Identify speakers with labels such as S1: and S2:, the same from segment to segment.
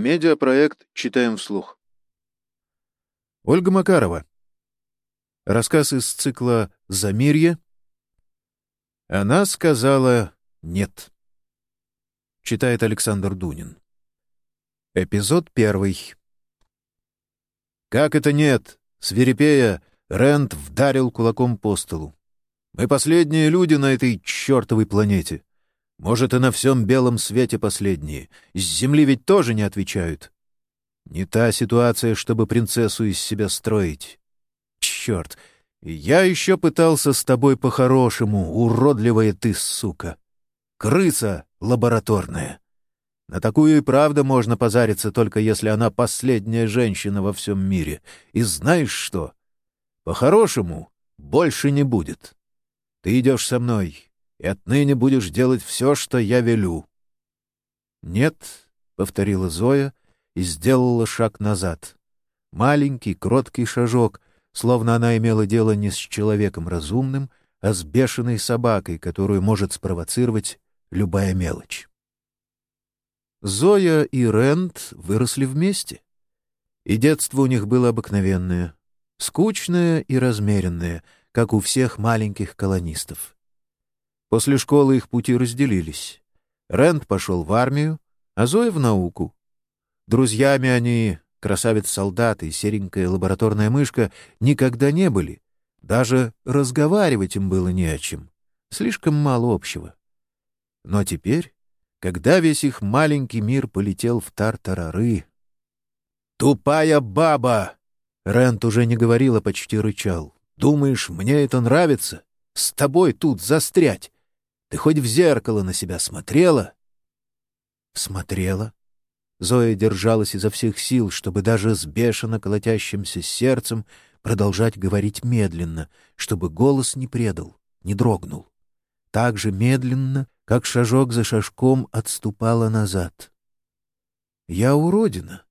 S1: Медиапроект «Читаем вслух».
S2: Ольга Макарова. Рассказ из цикла «Замирье». Она сказала «нет». Читает Александр Дунин. Эпизод первый. «Как это нет?» — свирепея, Рент вдарил кулаком по столу. «Мы последние люди на этой чертовой планете. Может, и на всем белом свете последние. С земли ведь тоже не отвечают. Не та ситуация, чтобы принцессу из себя строить. Черт! Я еще пытался с тобой по-хорошему, уродливая ты, сука. Крыса лабораторная. На такую и правда можно позариться, только если она последняя женщина во всем мире. И знаешь что? По-хорошему больше не будет. Ты идешь со мной, и отныне будешь делать все, что я велю». «Нет», — повторила Зоя и сделала шаг назад. Маленький, кроткий шажок, словно она имела дело не с человеком разумным, а с бешеной собакой, которую может спровоцировать любая мелочь. Зоя и Рент выросли вместе. И детство у них было обыкновенное, скучное и размеренное, как у всех маленьких колонистов. После школы их пути разделились. Рэнд пошел в армию, а Зоя — в науку. Друзьями они, красавец-солдат и серенькая лабораторная мышка, никогда не были. Даже разговаривать им было не о чем. Слишком мало общего. Но теперь, когда весь их маленький мир полетел в тартарары... «Тупая баба!» Рент уже не говорил, а почти рычал. «Думаешь, мне это нравится? С тобой тут застрять? Ты хоть в зеркало на себя смотрела?» «Смотрела». Зоя держалась изо всех сил, чтобы даже с бешено колотящимся сердцем продолжать говорить медленно, чтобы голос не предал, не дрогнул. Так же медленно, как шажок за шажком отступала назад. «Я уродина.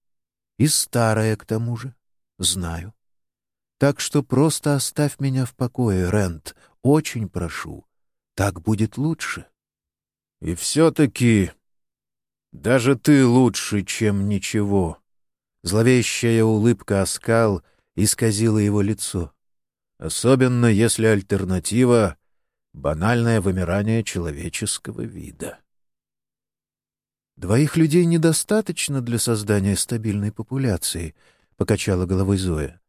S2: И старая, к тому же. Знаю. Так что просто оставь меня в покое, Рент. Очень прошу. Так будет лучше. И все-таки даже ты лучше, чем ничего. Зловещая улыбка оскал исказила его лицо. Особенно если альтернатива — банальное вымирание человеческого вида. «Двоих людей недостаточно для создания стабильной популяции», — покачала головой Зоя.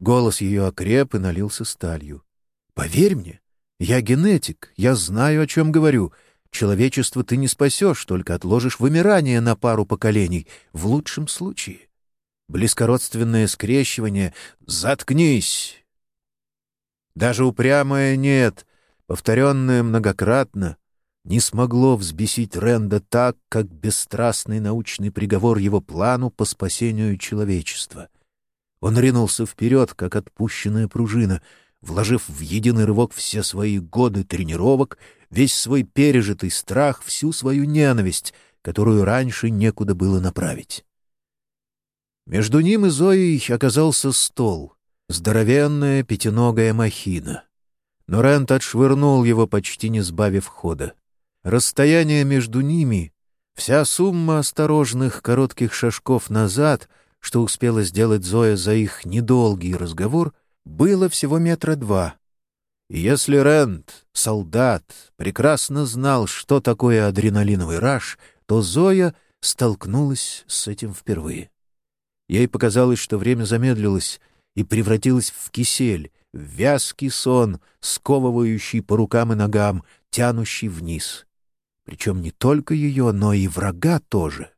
S2: Голос ее окреп и налился сталью. «Поверь мне, я генетик, я знаю, о чем говорю. Человечество ты не спасешь, только отложишь вымирание на пару поколений, в лучшем случае. Близкородственное скрещивание — заткнись! Даже упрямое «нет», повторенное многократно, не смогло взбесить Ренда так, как бесстрастный научный приговор его плану по спасению человечества. Он ринулся вперед, как отпущенная пружина — вложив в единый рывок все свои годы тренировок, весь свой пережитый страх, всю свою ненависть, которую раньше некуда было направить. Между ним и Зоей оказался стол, здоровенная пятиногая махина. Но Рент отшвырнул его, почти не сбавив хода. Расстояние между ними, вся сумма осторожных коротких шажков назад, что успела сделать Зоя за их недолгий разговор — было всего метра два. И если Рент, солдат, прекрасно знал, что такое адреналиновый раж, то Зоя столкнулась с этим впервые. Ей показалось, что время замедлилось и превратилось в кисель, в вязкий сон, сковывающий по рукам и ногам, тянущий вниз. Причем не только ее, но и врага тоже.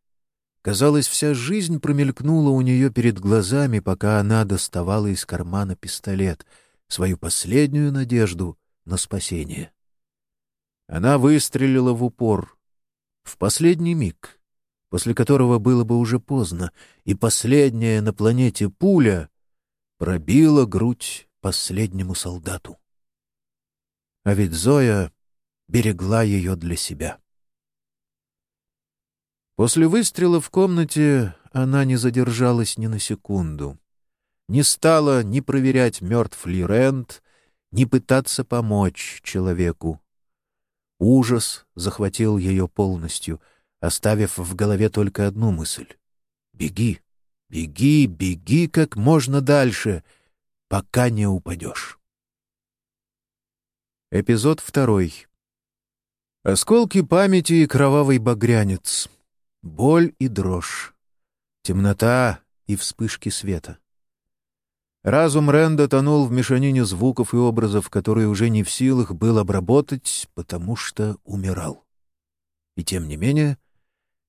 S2: Казалось, вся жизнь промелькнула у нее перед глазами, пока она доставала из кармана пистолет, свою последнюю надежду на спасение. Она выстрелила в упор, в последний миг, после которого было бы уже поздно, и последняя на планете пуля пробила грудь последнему солдату. А ведь Зоя берегла ее для себя. После выстрела в комнате она не задержалась ни на секунду. Не стала ни проверять, мертв ли Рент, ни пытаться помочь человеку. Ужас захватил ее полностью, оставив в голове только одну мысль Беги, беги, беги как можно дальше, пока не упадешь. Эпизод второй. Осколки памяти и кровавый багрянец. Боль и дрожь. Темнота и вспышки света. Разум Ренда тонул в мешанине звуков и образов, которые уже не в силах был обработать, потому что умирал. И тем не менее,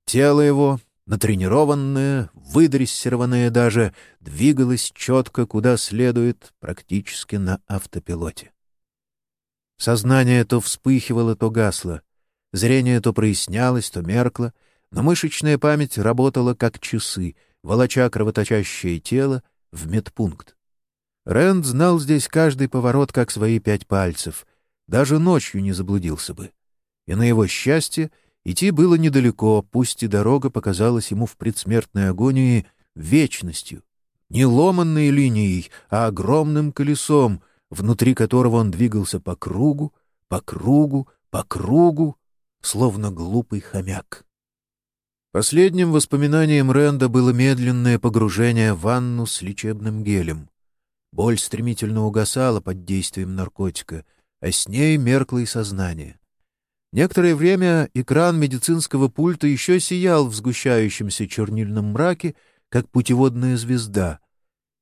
S2: тело его, натренированное, выдрессированное даже, двигалось четко куда следует, практически на автопилоте. Сознание то вспыхивало, то гасло, зрение то прояснялось, то меркло, но мышечная память работала как часы, волоча кровоточащее тело в медпункт. Рэнд знал здесь каждый поворот как свои пять пальцев, даже ночью не заблудился бы. И на его счастье идти было недалеко, пусть и дорога показалась ему в предсмертной агонии вечностью, не ломанной линией, а огромным колесом — внутри которого он двигался по кругу, по кругу, по кругу, словно глупый хомяк. Последним воспоминанием Ренда было медленное погружение в ванну с лечебным гелем. Боль стремительно угасала под действием наркотика, а с ней меркло и сознание. Некоторое время экран медицинского пульта еще сиял в сгущающемся чернильном мраке, как путеводная звезда,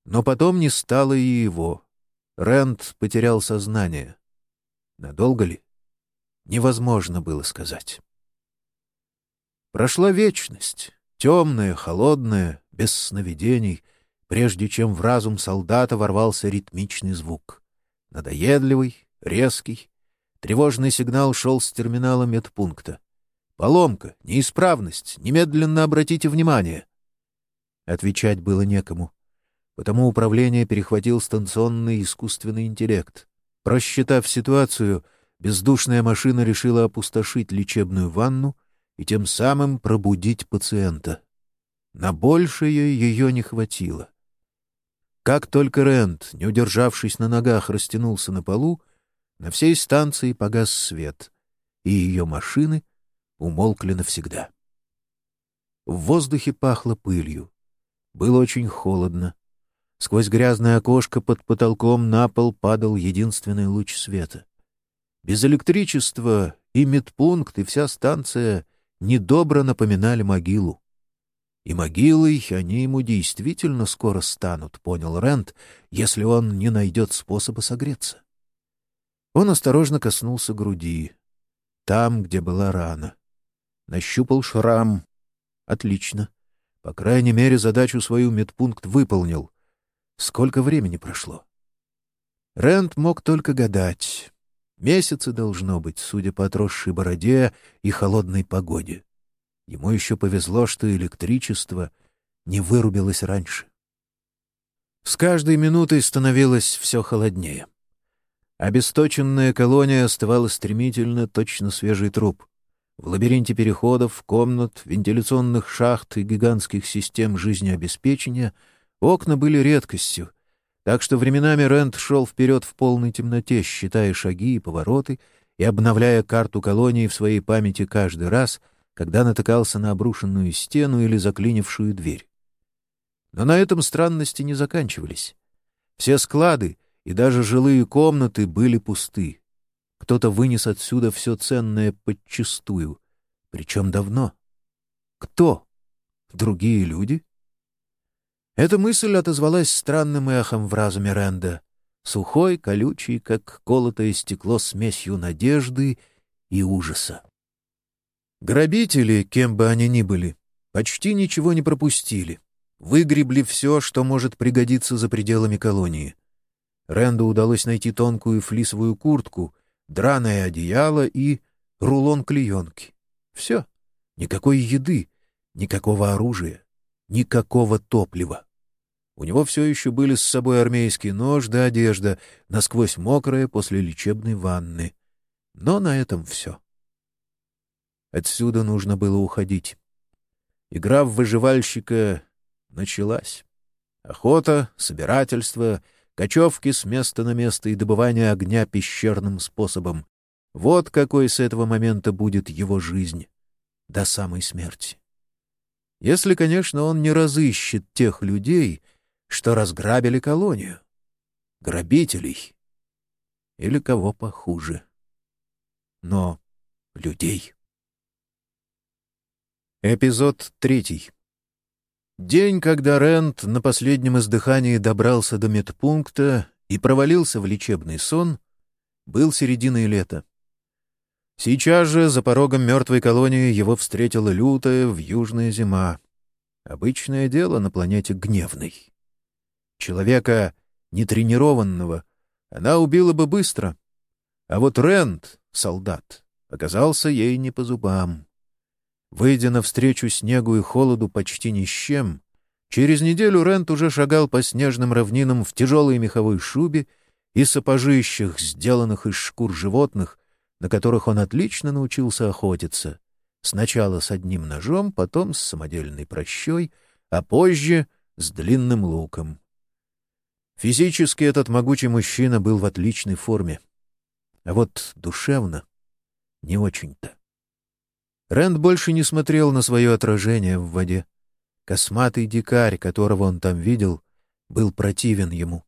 S2: но потом не стало и его. Рэнд потерял сознание. Надолго ли? Невозможно было сказать. Прошла вечность, темная, холодная, без сновидений, прежде чем в разум солдата ворвался ритмичный звук. Надоедливый, резкий. Тревожный сигнал шел с терминала медпункта. «Поломка, неисправность, немедленно обратите внимание!» Отвечать было некому. Потому управление перехватил станционный искусственный интеллект. Просчитав ситуацию, бездушная машина решила опустошить лечебную ванну и тем самым пробудить пациента. На большее ее не хватило. Как только Рент, не удержавшись на ногах, растянулся на полу, на всей станции погас свет, и ее машины умолкли навсегда. В воздухе пахло пылью. Было очень холодно. Сквозь грязное окошко под потолком на пол падал единственный луч света. Без электричества и медпункт, и вся станция недобро напоминали могилу. И могилой они ему действительно скоро станут, понял Рент, если он не найдет способа согреться. Он осторожно коснулся груди, там, где была рана. Нащупал шрам. Отлично. По крайней мере, задачу свою медпункт выполнил. Сколько времени прошло? Рент мог только гадать. Месяцы должно быть, судя по отросшей бороде и холодной погоде. Ему еще повезло, что электричество не вырубилось раньше. С каждой минутой становилось все холоднее. Обесточенная колония остывала стремительно, точно свежий труп. В лабиринте переходов, комнат, вентиляционных шахт и гигантских систем жизнеобеспечения — Окна были редкостью, так что временами Рент шел вперед в полной темноте, считая шаги и повороты и обновляя карту колонии в своей памяти каждый раз, когда натыкался на обрушенную стену или заклинившую дверь. Но на этом странности не заканчивались. Все склады и даже жилые комнаты были пусты. Кто-то вынес отсюда все ценное подчистую, причем давно. Кто? Другие люди? Эта мысль отозвалась странным эхом в разуме Ренда, сухой, колючий, как колотое стекло смесью надежды и ужаса. Грабители, кем бы они ни были, почти ничего не пропустили. Выгребли все, что может пригодиться за пределами колонии. Ренду удалось найти тонкую флисовую куртку, драное одеяло и рулон клеенки. Все. Никакой еды, никакого оружия никакого топлива. У него все еще были с собой армейский нож да одежда, насквозь мокрая после лечебной ванны. Но на этом все. Отсюда нужно было уходить. Игра в выживальщика началась. Охота, собирательство, кочевки с места на место и добывание огня пещерным способом. Вот какой с этого момента будет его жизнь до самой смерти. Если, конечно, он не разыщет тех людей, что разграбили колонию. Грабителей. Или кого похуже. Но людей. Эпизод третий. День, когда Рент на последнем издыхании добрался до медпункта и провалился в лечебный сон, был серединой лета. Сейчас же за порогом мертвой колонии его встретила лютая вьюжная зима. Обычное дело на планете гневной. Человека, нетренированного, она убила бы быстро. А вот Рент, солдат, оказался ей не по зубам. Выйдя навстречу снегу и холоду почти ни с чем, через неделю Рент уже шагал по снежным равнинам в тяжелой меховой шубе и сапожищах, сделанных из шкур животных, на которых он отлично научился охотиться. Сначала с одним ножом, потом с самодельной прощой, а позже с длинным луком. Физически этот могучий мужчина был в отличной форме. А вот душевно не очень-то. Рэнд больше не смотрел на свое отражение в воде. Косматый дикарь, которого он там видел, был противен ему.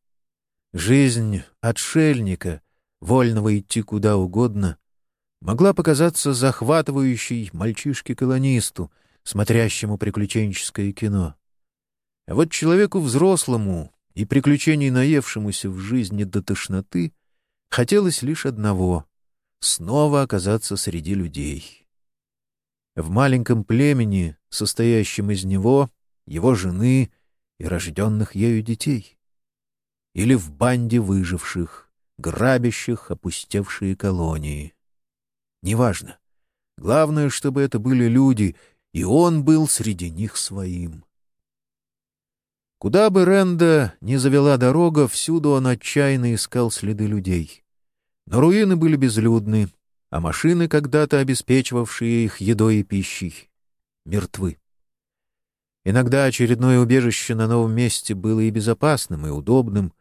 S2: Жизнь отшельника, вольного идти куда угодно, могла показаться захватывающей мальчишке-колонисту, смотрящему приключенческое кино. А вот человеку взрослому и приключений наевшемуся в жизни до тошноты хотелось лишь одного — снова оказаться среди людей в маленьком племени, состоящем из него, его жены и рожденных ею детей. Или в банде выживших, грабящих опустевшие колонии. Неважно. Главное, чтобы это были люди, и он был среди них своим. Куда бы Ренда ни завела дорога, всюду он отчаянно искал следы людей. Но руины были безлюдны, а машины, когда-то обеспечивавшие их едой и пищей, мертвы. Иногда очередное убежище на новом месте было и безопасным, и удобным,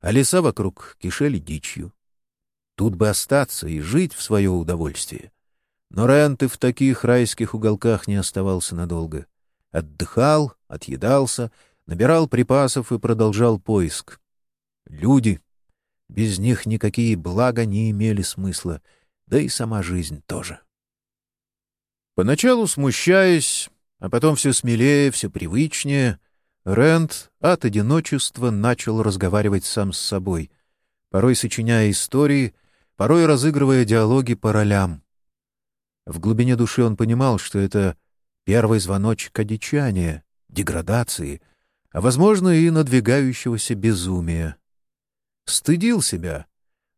S2: а леса вокруг кишели дичью. Тут бы остаться и жить в свое удовольствие. Но Рент и в таких райских уголках не оставался надолго. Отдыхал, отъедался, набирал припасов и продолжал поиск. Люди. Без них никакие блага не имели смысла — да и сама жизнь тоже. Поначалу смущаясь, а потом все смелее, все привычнее, Рэнд от одиночества начал разговаривать сам с собой, порой сочиняя истории, порой разыгрывая диалоги по ролям. В глубине души он понимал, что это первый звоночек одичания, деградации, а, возможно, и надвигающегося безумия. Стыдил себя,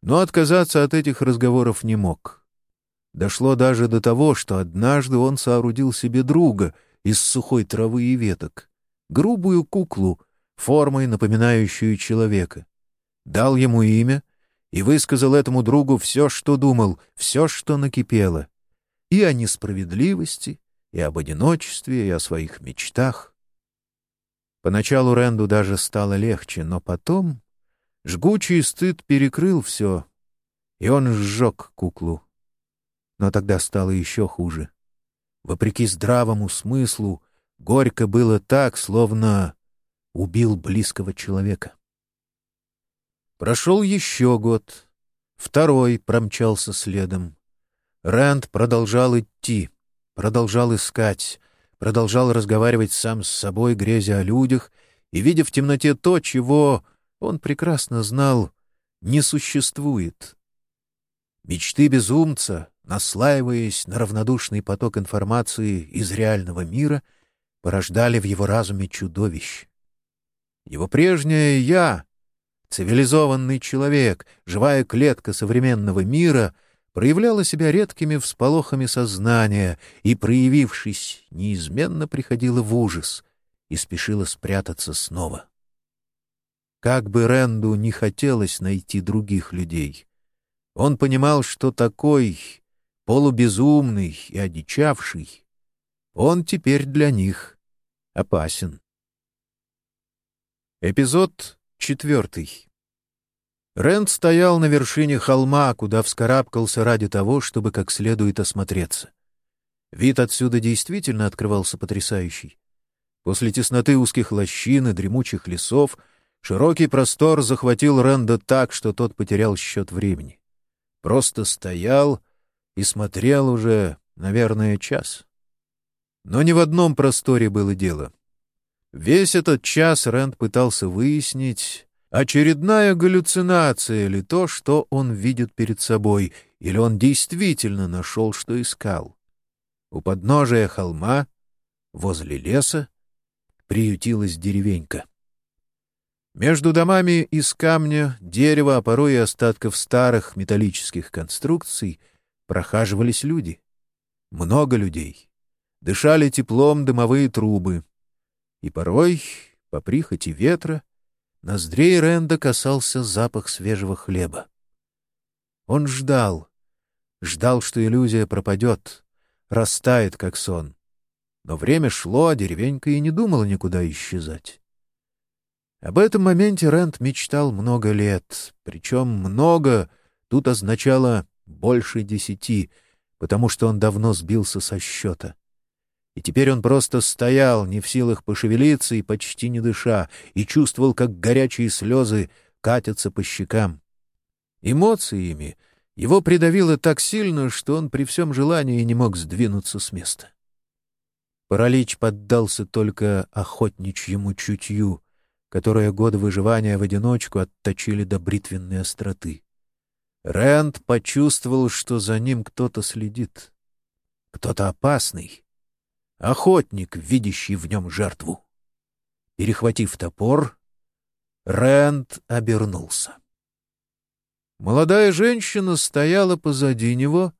S2: но отказаться от этих разговоров не мог. Дошло даже до того, что однажды он соорудил себе друга из сухой травы и веток, грубую куклу, формой напоминающую человека. Дал ему имя и высказал этому другу все, что думал, все, что накипело. И о несправедливости, и об одиночестве, и о своих мечтах. Поначалу Ренду даже стало легче, но потом Жгучий стыд перекрыл все, и он сжег куклу. Но тогда стало еще хуже. Вопреки здравому смыслу, горько было так, словно убил близкого человека. Прошел еще год. Второй промчался следом. Рэнд продолжал идти, продолжал искать, продолжал разговаривать сам с собой, грезя о людях и видя в темноте то, чего он прекрасно знал, не существует. Мечты безумца, наслаиваясь на равнодушный поток информации из реального мира, порождали в его разуме чудовищ. Его прежнее «я», цивилизованный человек, живая клетка современного мира, проявляла себя редкими всполохами сознания и, проявившись, неизменно приходила в ужас и спешила спрятаться снова. Как бы Ренду не хотелось найти других людей, он понимал, что такой полубезумный и одичавший, он теперь для них опасен. Эпизод четвертый. Рэнд стоял на вершине холма, куда вскарабкался ради того, чтобы как следует осмотреться. Вид отсюда действительно открывался потрясающий. После тесноты узких лощин и дремучих лесов широкий простор захватил Рэнда так, что тот потерял счет времени. Просто стоял и смотрел уже, наверное, час. Но не в одном просторе было дело. Весь этот час Рэнд пытался выяснить, очередная галлюцинация ли то, что он видит перед собой, или он действительно нашел, что искал. У подножия холма, возле леса, приютилась деревенька. Между домами из камня, дерева, а порой и остатков старых металлических конструкций прохаживались люди. Много людей. Дышали теплом дымовые трубы. И порой, по прихоти ветра, ноздрей Ренда касался запах свежего хлеба. Он ждал, ждал, что иллюзия пропадет, растает, как сон. Но время шло, а деревенька и не думала никуда исчезать. Об этом моменте Рент мечтал много лет, причем «много» тут означало больше десяти, потому что он давно сбился со счета. И теперь он просто стоял, не в силах пошевелиться и почти не дыша, и чувствовал, как горячие слезы катятся по щекам. Эмоциями его придавило так сильно, что он при всем желании не мог сдвинуться с места. Паралич поддался только охотничьему чутью, которое годы выживания в одиночку отточили до бритвенной остроты. Рэнд почувствовал, что за ним кто-то следит. Кто-то опасный. Охотник, видящий в нем жертву. Перехватив топор, Рэнд обернулся. Молодая женщина стояла позади него,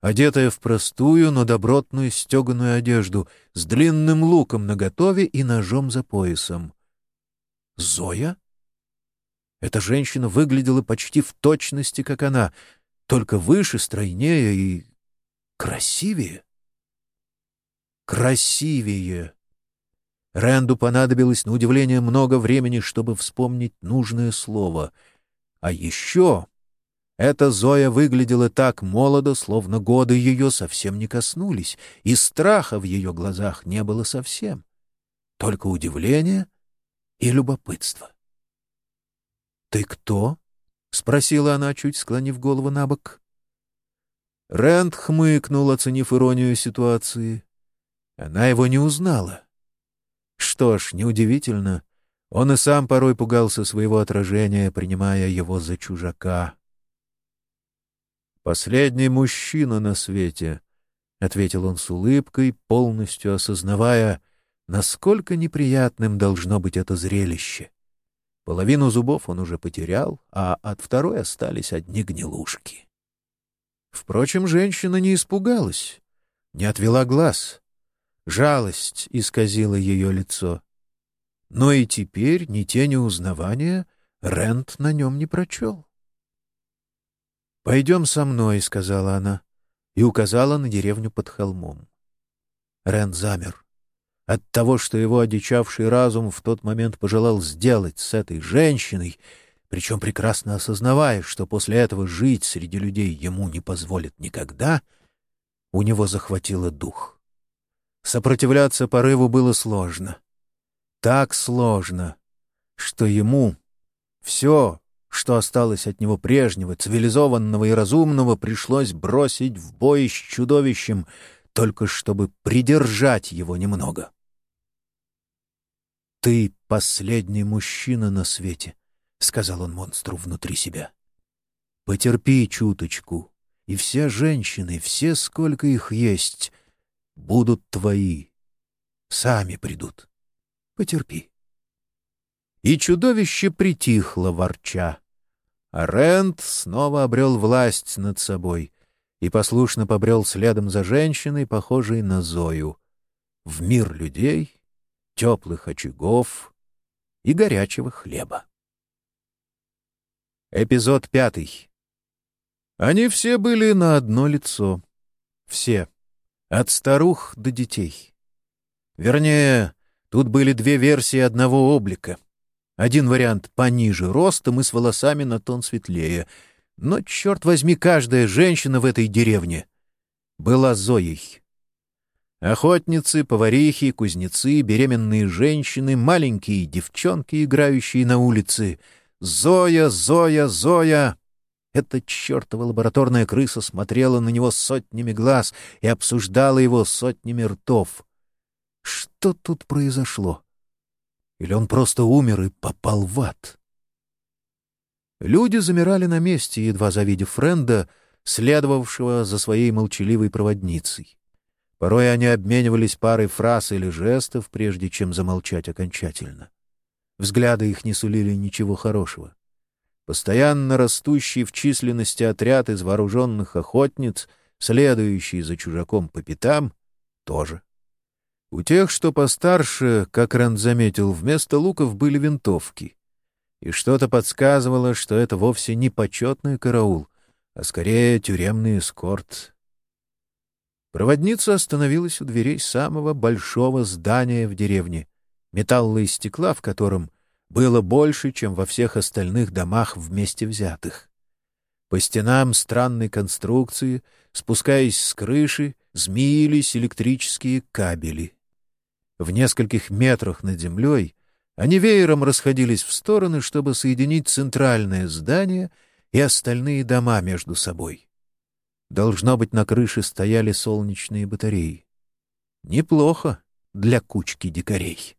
S2: одетая в простую, но добротную стеганую одежду, с длинным луком наготове и ножом за поясом. Зоя? Эта женщина выглядела почти в точности, как она, только выше, стройнее и красивее. Красивее. Рэнду понадобилось на удивление много времени, чтобы вспомнить нужное слово. А еще эта Зоя выглядела так молодо, словно годы ее совсем не коснулись, и страха в ее глазах не было совсем. Только удивление и любопытство. «Ты кто?» — спросила она, чуть склонив голову на бок. Рэнд хмыкнул, оценив иронию ситуации. Она его не узнала. Что ж, неудивительно. Он и сам порой пугался своего отражения, принимая его за чужака. «Последний мужчина на свете», — ответил он с улыбкой, полностью осознавая, насколько неприятным должно быть это зрелище. Половину зубов он уже потерял, а от второй остались одни гнилушки. Впрочем, женщина не испугалась, не отвела глаз. Жалость исказила ее лицо. Но и теперь ни тени узнавания Рент на нем не прочел. «Пойдем со мной», — сказала она, и указала на деревню под холмом. Рен замер. От того, что его одичавший разум в тот момент пожелал сделать с этой женщиной, причем прекрасно осознавая, что после этого жить среди людей ему не позволят никогда, у него захватило дух. Сопротивляться порыву было сложно. Так сложно, что ему все, что осталось от него прежнего, цивилизованного и разумного, пришлось бросить в бой с чудовищем, только чтобы придержать его немного. «Ты последний мужчина на свете», — сказал он монстру внутри себя. «Потерпи чуточку, и все женщины, все, сколько их есть, будут твои. Сами придут. Потерпи» и чудовище притихло, ворча. А Рент снова обрел власть над собой и послушно побрел следом за женщиной, похожей на Зою, в мир людей, теплых очагов и горячего хлеба. Эпизод пятый. Они все были на одно лицо. Все. От старух до детей. Вернее, тут были две версии одного облика — один вариант пониже ростом и с волосами на тон светлее. Но, черт возьми, каждая женщина в этой деревне была Зоей. Охотницы, поварихи, кузнецы, беременные женщины, маленькие девчонки, играющие на улице. «Зоя! Зоя! Зоя!» Эта чертова лабораторная крыса смотрела на него сотнями глаз и обсуждала его сотнями ртов. Что тут произошло? Или он просто умер и попал в ад? Люди замирали на месте, едва завидев Френда, следовавшего за своей молчаливой проводницей. Порой они обменивались парой фраз или жестов, прежде чем замолчать окончательно. Взгляды их не сулили ничего хорошего. Постоянно растущий в численности отряд из вооруженных охотниц, следующий за чужаком по пятам, тоже. У тех, что постарше, как Рэнд заметил, вместо луков были винтовки. И что-то подсказывало, что это вовсе не почетный караул, а скорее тюремный эскорт. Проводница остановилась у дверей самого большого здания в деревне, металла и стекла в котором было больше, чем во всех остальных домах вместе взятых. По стенам странной конструкции, спускаясь с крыши, змеились электрические кабели. В нескольких метрах над землей они веером расходились в стороны, чтобы соединить центральное здание и остальные дома между собой. Должно быть, на крыше стояли солнечные батареи. Неплохо для кучки дикарей.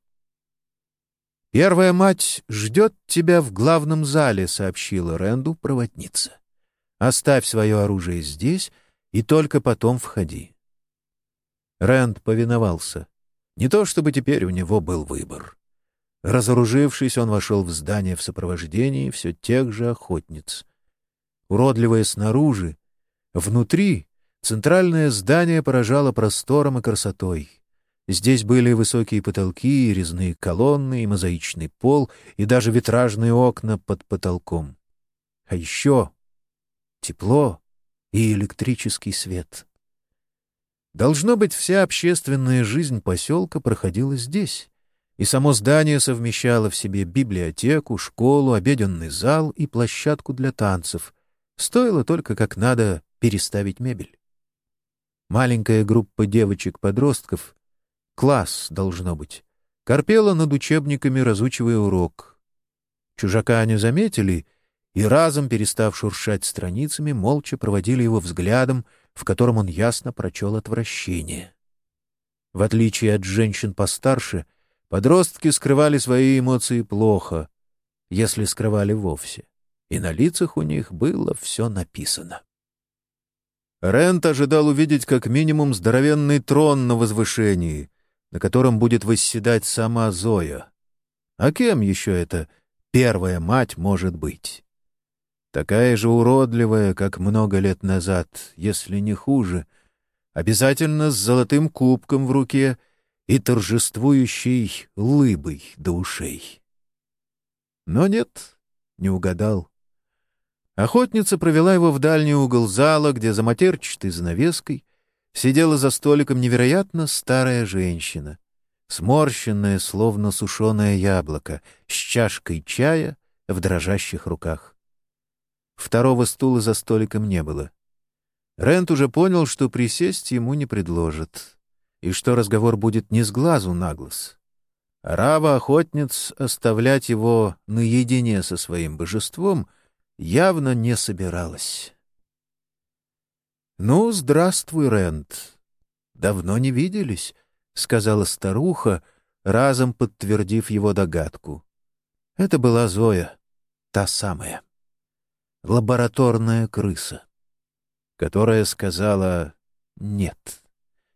S2: «Первая мать ждет тебя в главном зале», — сообщила Ренду проводница. «Оставь свое оружие здесь и только потом входи». Рэнд повиновался. Не то чтобы теперь у него был выбор. Разоружившись, он вошел в здание в сопровождении все тех же охотниц. Уродливое снаружи, Внутри центральное здание поражало простором и красотой. Здесь были высокие потолки, резные колонны, и мозаичный пол, и даже витражные окна под потолком. А еще тепло и электрический свет. Должно быть, вся общественная жизнь поселка проходила здесь, и само здание совмещало в себе библиотеку, школу, обеденный зал и площадку для танцев. Стоило только как надо переставить мебель. Маленькая группа девочек-подростков, класс, должно быть, корпела над учебниками, разучивая урок. Чужака они заметили и, разом перестав шуршать страницами, молча проводили его взглядом, в котором он ясно прочел отвращение. В отличие от женщин постарше, подростки скрывали свои эмоции плохо, если скрывали вовсе, и на лицах у них было все написано. Рент ожидал увидеть как минимум здоровенный трон на возвышении, на котором будет восседать сама Зоя. А кем еще эта первая мать может быть? Такая же уродливая, как много лет назад, если не хуже, обязательно с золотым кубком в руке и торжествующей лыбой до ушей. Но нет, не угадал. Охотница провела его в дальний угол зала, где за матерчатой занавеской сидела за столиком невероятно старая женщина, сморщенная, словно сушеное яблоко, с чашкой чая в дрожащих руках. Второго стула за столиком не было. Рент уже понял, что присесть ему не предложат, и что разговор будет не с глазу на глаз. Рава-охотниц оставлять его наедине со своим божеством — явно не собиралась. «Ну, здравствуй, Рент. Давно не виделись», — сказала старуха, разом подтвердив его догадку. Это была Зоя, та самая, лабораторная крыса, которая сказала «нет»,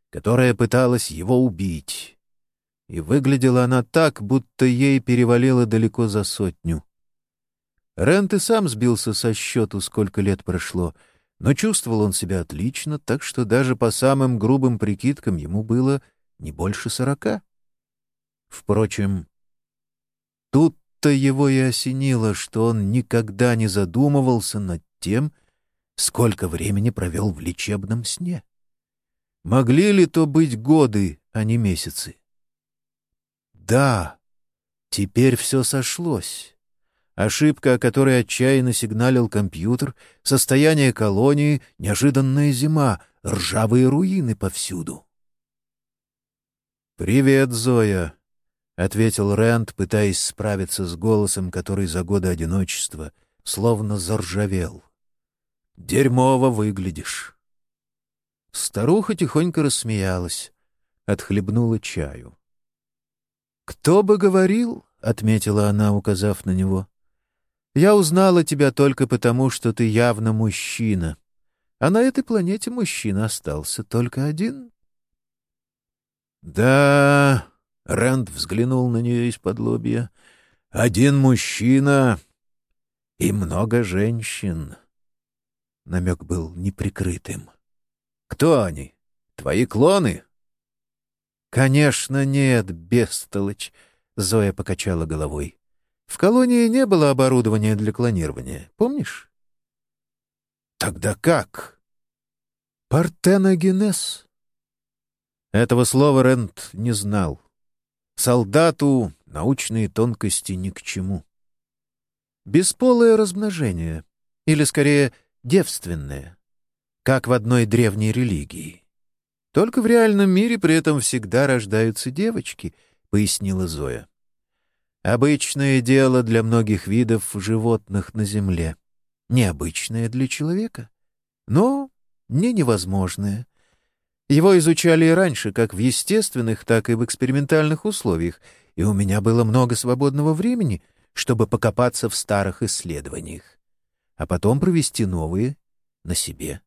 S2: которая пыталась его убить. И выглядела она так, будто ей перевалило далеко за сотню. Рент и сам сбился со счету, сколько лет прошло, но чувствовал он себя отлично, так что даже по самым грубым прикидкам ему было не больше сорока. Впрочем, тут-то его и осенило, что он никогда не задумывался над тем, сколько времени провел в лечебном сне. Могли ли то быть годы, а не месяцы? Да, теперь все сошлось. Ошибка, о которой отчаянно сигналил компьютер, состояние колонии, неожиданная зима, ржавые руины повсюду. «Привет, Зоя», — ответил Рэнд, пытаясь справиться с голосом, который за годы одиночества словно заржавел. «Дерьмово выглядишь». Старуха тихонько рассмеялась, отхлебнула чаю. «Кто бы говорил?» — отметила она, указав на него. «Я узнала тебя только потому, что ты явно мужчина. А на этой планете мужчина остался только один». «Да...» — Рэнд взглянул на нее из-под лобья. «Один мужчина и много женщин». Намек был неприкрытым. «Кто они? Твои клоны?» «Конечно нет, бестолочь», — Зоя покачала головой. «В колонии не было оборудования для клонирования, помнишь?» «Тогда как?» «Партеногенез», этого слова Рент не знал. Солдату научные тонкости ни к чему. Бесполое размножение, или, скорее, девственное, как в одной древней религии. Только в реальном мире при этом всегда рождаются девочки, — пояснила Зоя. Обычное дело для многих видов животных на Земле. Необычное для человека, но не невозможное — его изучали и раньше, как в естественных, так и в экспериментальных условиях, и у меня было много свободного времени, чтобы покопаться в старых исследованиях, а потом провести новые на себе.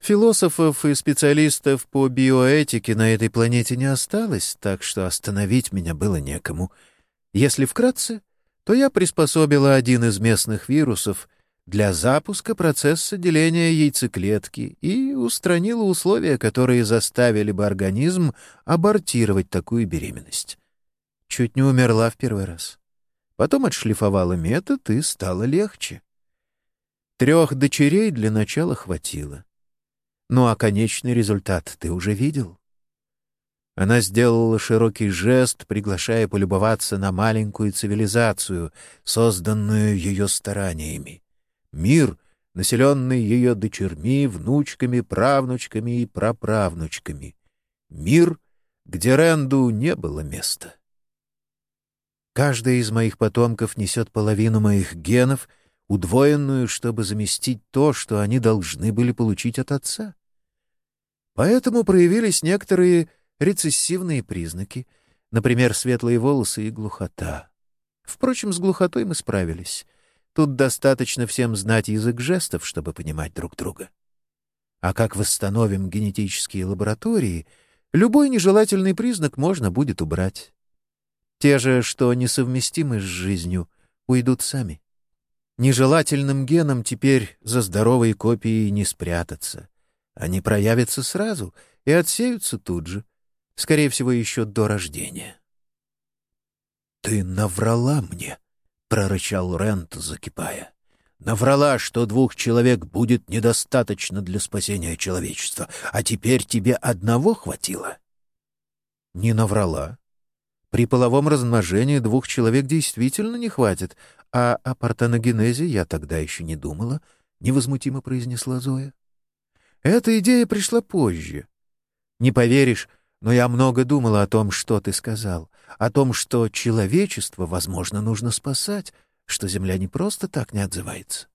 S2: Философов и специалистов по биоэтике на этой планете не осталось, так что остановить меня было некому. Если вкратце, то я приспособила один из местных вирусов для запуска процесса деления яйцеклетки и устранила условия, которые заставили бы организм абортировать такую беременность. Чуть не умерла в первый раз. Потом отшлифовала метод, и стало легче. Трех дочерей для начала хватило. Ну а конечный результат ты уже видел. Она сделала широкий жест, приглашая полюбоваться на маленькую цивилизацию, созданную ее стараниями мир, населенный ее дочерьми, внучками, правнучками и праправнучками. Мир, где Ренду не было места. Каждый из моих потомков несет половину моих генов, удвоенную, чтобы заместить то, что они должны были получить от отца. Поэтому проявились некоторые рецессивные признаки, например, светлые волосы и глухота. Впрочем, с глухотой мы справились. Тут достаточно всем знать язык жестов, чтобы понимать друг друга. А как восстановим генетические лаборатории, любой нежелательный признак можно будет убрать. Те же, что несовместимы с жизнью, уйдут сами. Нежелательным генам теперь за здоровой копией не спрятаться. Они проявятся сразу и отсеются тут же, скорее всего, еще до рождения. «Ты наврала мне!» — прорычал Рент, закипая. «Наврала, что двух человек будет недостаточно для спасения человечества, а теперь тебе одного хватило?» «Не наврала. При половом размножении двух человек действительно не хватит, а о партеногенезе я тогда еще не думала», — невозмутимо произнесла Зоя. «Эта идея пришла позже. Не поверишь, но я много думала о том, что ты сказал, о том, что человечество, возможно, нужно спасать, что Земля не просто так не отзывается.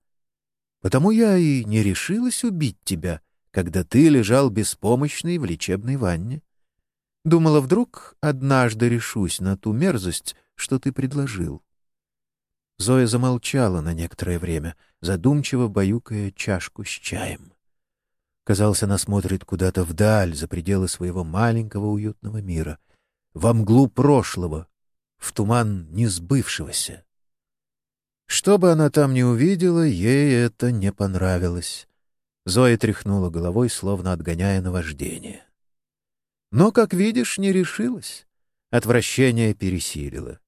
S2: Потому я и не решилась убить тебя, когда ты лежал беспомощный в лечебной ванне. Думала, вдруг однажды решусь на ту мерзость, что ты предложил. Зоя замолчала на некоторое время, задумчиво баюкая чашку с чаем. Казалось, она смотрит куда-то вдаль, за пределы своего маленького уютного мира, во мглу прошлого, в туман несбывшегося. Что бы она там ни увидела, ей это не понравилось. Зоя тряхнула головой, словно отгоняя наваждение. Но, как видишь, не решилась. Отвращение пересилило.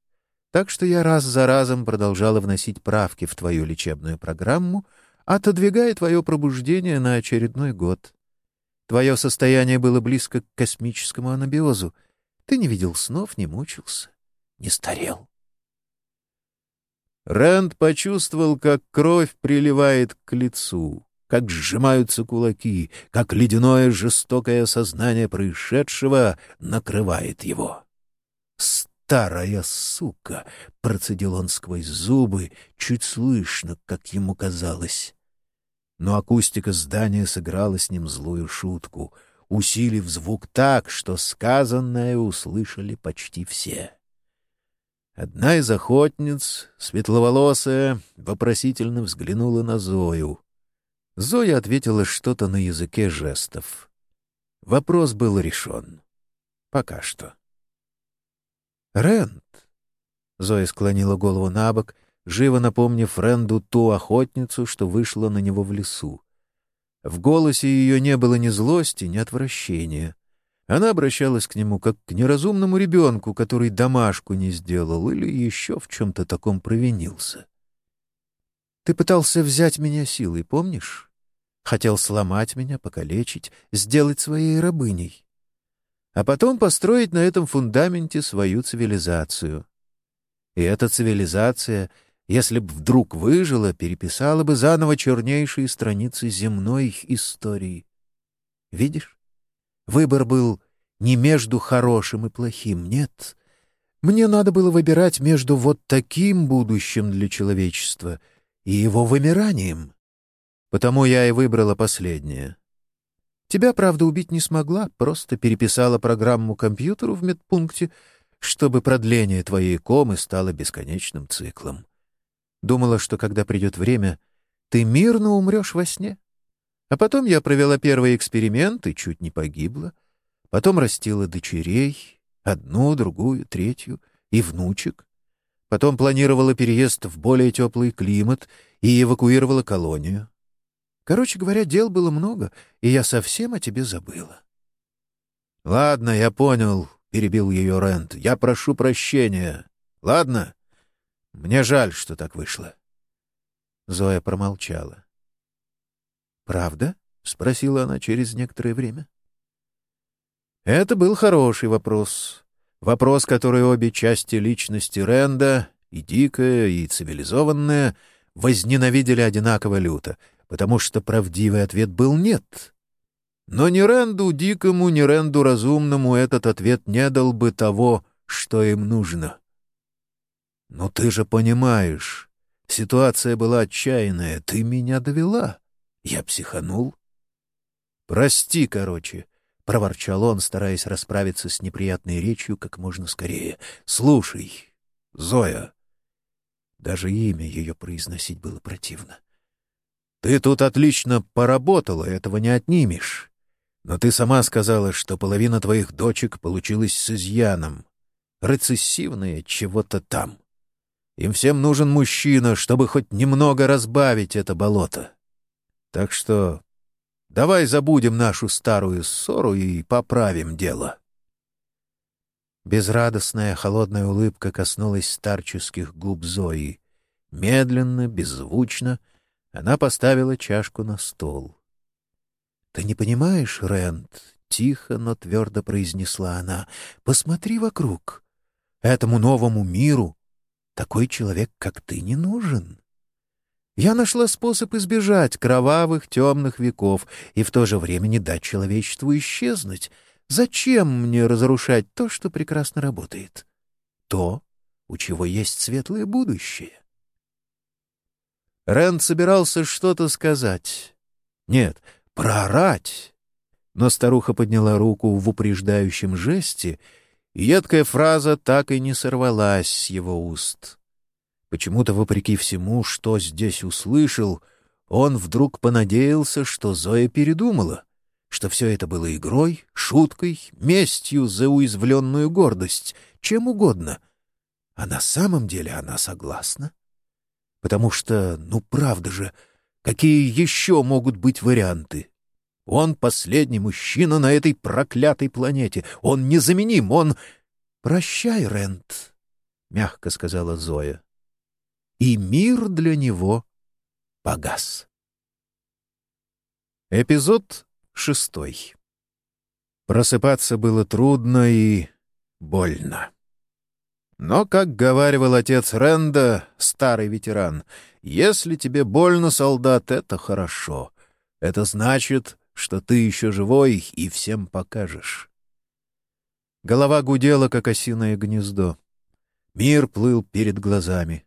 S2: Так что я раз за разом продолжала вносить правки в твою лечебную программу — отодвигая твое пробуждение на очередной год. Твое состояние было близко к космическому анабиозу. Ты не видел снов, не мучился, не старел. Рэнд почувствовал, как кровь приливает к лицу, как сжимаются кулаки, как ледяное жестокое сознание происшедшего накрывает его. «Старая сука!» — процедил он сквозь зубы, чуть слышно, как ему казалось. Но акустика здания сыграла с ним злую шутку, усилив звук так, что сказанное услышали почти все. Одна из охотниц, светловолосая, вопросительно взглянула на Зою. Зоя ответила что-то на языке жестов. Вопрос был решен. Пока что. «Рэнд!» Зоя склонила голову на бок, живо напомнив Ренду ту охотницу, что вышла на него в лесу. В голосе ее не было ни злости, ни отвращения. Она обращалась к нему как к неразумному ребенку, который домашку не сделал или еще в чем-то таком провинился. «Ты пытался взять меня силой, помнишь? Хотел сломать меня, покалечить, сделать своей рабыней. А потом построить на этом фундаменте свою цивилизацию. И эта цивилизация, если б вдруг выжила, переписала бы заново чернейшие страницы земной истории. Видишь? Выбор был не между хорошим и плохим, нет. Мне надо было выбирать между вот таким будущим для человечества и его вымиранием. Потому я и выбрала последнее. Тебя, правда, убить не смогла, просто переписала программу компьютеру в медпункте, чтобы продление твоей комы стало бесконечным циклом. Думала, что когда придет время, ты мирно умрешь во сне. А потом я провела первый эксперимент и чуть не погибла. Потом растила дочерей, одну, другую, третью, и внучек. Потом планировала переезд в более теплый климат и эвакуировала колонию. Короче говоря, дел было много, и я совсем о тебе забыла. — Ладно, я понял, — перебил ее Рент. — Я прошу прощения. Ладно? Мне жаль, что так вышло. Зоя промолчала. «Правда?» — спросила она через некоторое время. Это был хороший вопрос. Вопрос, который обе части личности Ренда, и дикая, и цивилизованная, возненавидели одинаково люто, потому что правдивый ответ был «нет». Но ни Ренду дикому, ни Ренду разумному этот ответ не дал бы того, что им нужно. «Но ты же понимаешь, ситуация была отчаянная, ты меня довела». Я психанул. «Прости, короче», — проворчал он, стараясь расправиться с неприятной речью как можно скорее. «Слушай, Зоя». Даже имя ее произносить было противно. «Ты тут отлично поработала, этого не отнимешь. Но ты сама сказала, что половина твоих дочек получилась с изъяном. Рецессивные чего-то там. Им всем нужен мужчина, чтобы хоть немного разбавить это болото. Так что давай забудем нашу старую ссору и поправим дело. Безрадостная холодная улыбка коснулась старческих губ Зои. Медленно, беззвучно она поставила чашку на стол. — Ты не понимаешь, Рент? — тихо, но твердо произнесла она. — Посмотри вокруг. Этому новому миру такой человек, как ты, не нужен. Я нашла способ избежать кровавых темных веков и в то же время не дать человечеству исчезнуть. Зачем мне разрушать то, что прекрасно работает? То, у чего есть светлое будущее. Рэнд собирался что-то сказать. Нет, проорать. Но старуха подняла руку в упреждающем жесте, и едкая фраза так и не сорвалась с его уст. Почему-то, вопреки всему, что здесь услышал, он вдруг понадеялся, что Зоя передумала, что все это было игрой, шуткой, местью за уязвленную гордость, чем угодно. А на самом деле она согласна. Потому что, ну правда же, какие еще могут быть варианты? Он последний мужчина на этой проклятой планете. Он незаменим, он... «Прощай, Рент», — мягко сказала Зоя и мир для него погас. Эпизод шестой. Просыпаться было трудно и больно. Но, как говаривал отец Ренда, старый ветеран, если тебе больно, солдат, это хорошо. Это значит, что ты еще живой и всем покажешь. Голова гудела, как осиное гнездо. Мир плыл перед глазами.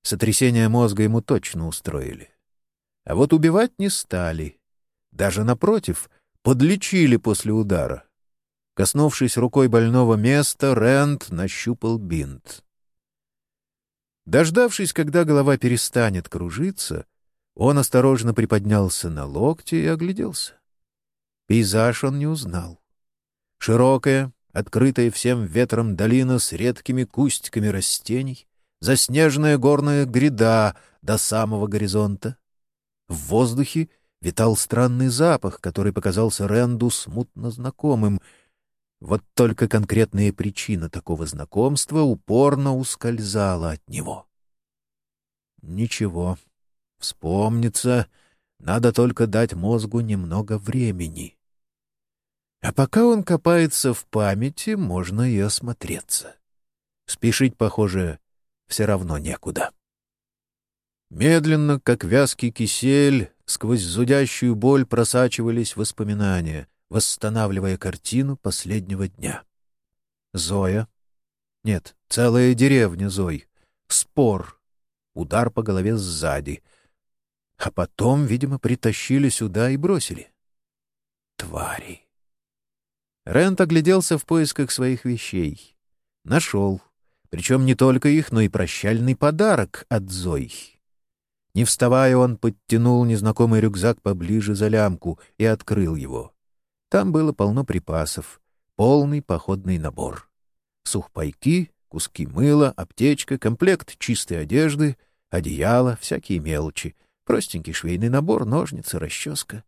S2: Сотрясение мозга ему точно устроили. А вот убивать не стали. Даже напротив, подлечили после удара. Коснувшись рукой больного места, Рэнд нащупал бинт. Дождавшись, когда голова перестанет кружиться, он осторожно приподнялся на локте и огляделся. Пейзаж он не узнал. Широкая, открытая всем ветром долина с редкими кустиками растений, заснеженная горная гряда до самого горизонта. В воздухе витал странный запах, который показался Ренду смутно знакомым. Вот только конкретная причина такого знакомства упорно ускользала от него. Ничего, вспомнится, надо только дать мозгу немного времени. А пока он копается в памяти, можно и осмотреться. Спешить, похоже, все равно некуда. Медленно, как вязкий кисель, сквозь зудящую боль просачивались воспоминания, восстанавливая картину последнего дня. Зоя. Нет, целая деревня Зой. Спор. Удар по голове сзади. А потом, видимо, притащили сюда и бросили. Твари. Рент огляделся в поисках своих вещей. Нашел. Причем не только их, но и прощальный подарок от Зои. Не вставая, он подтянул незнакомый рюкзак поближе за лямку и открыл его. Там было полно припасов, полный походный набор. Сухпайки, куски мыла, аптечка, комплект чистой одежды, одеяло, всякие мелочи, простенький швейный набор, ножницы, расческа.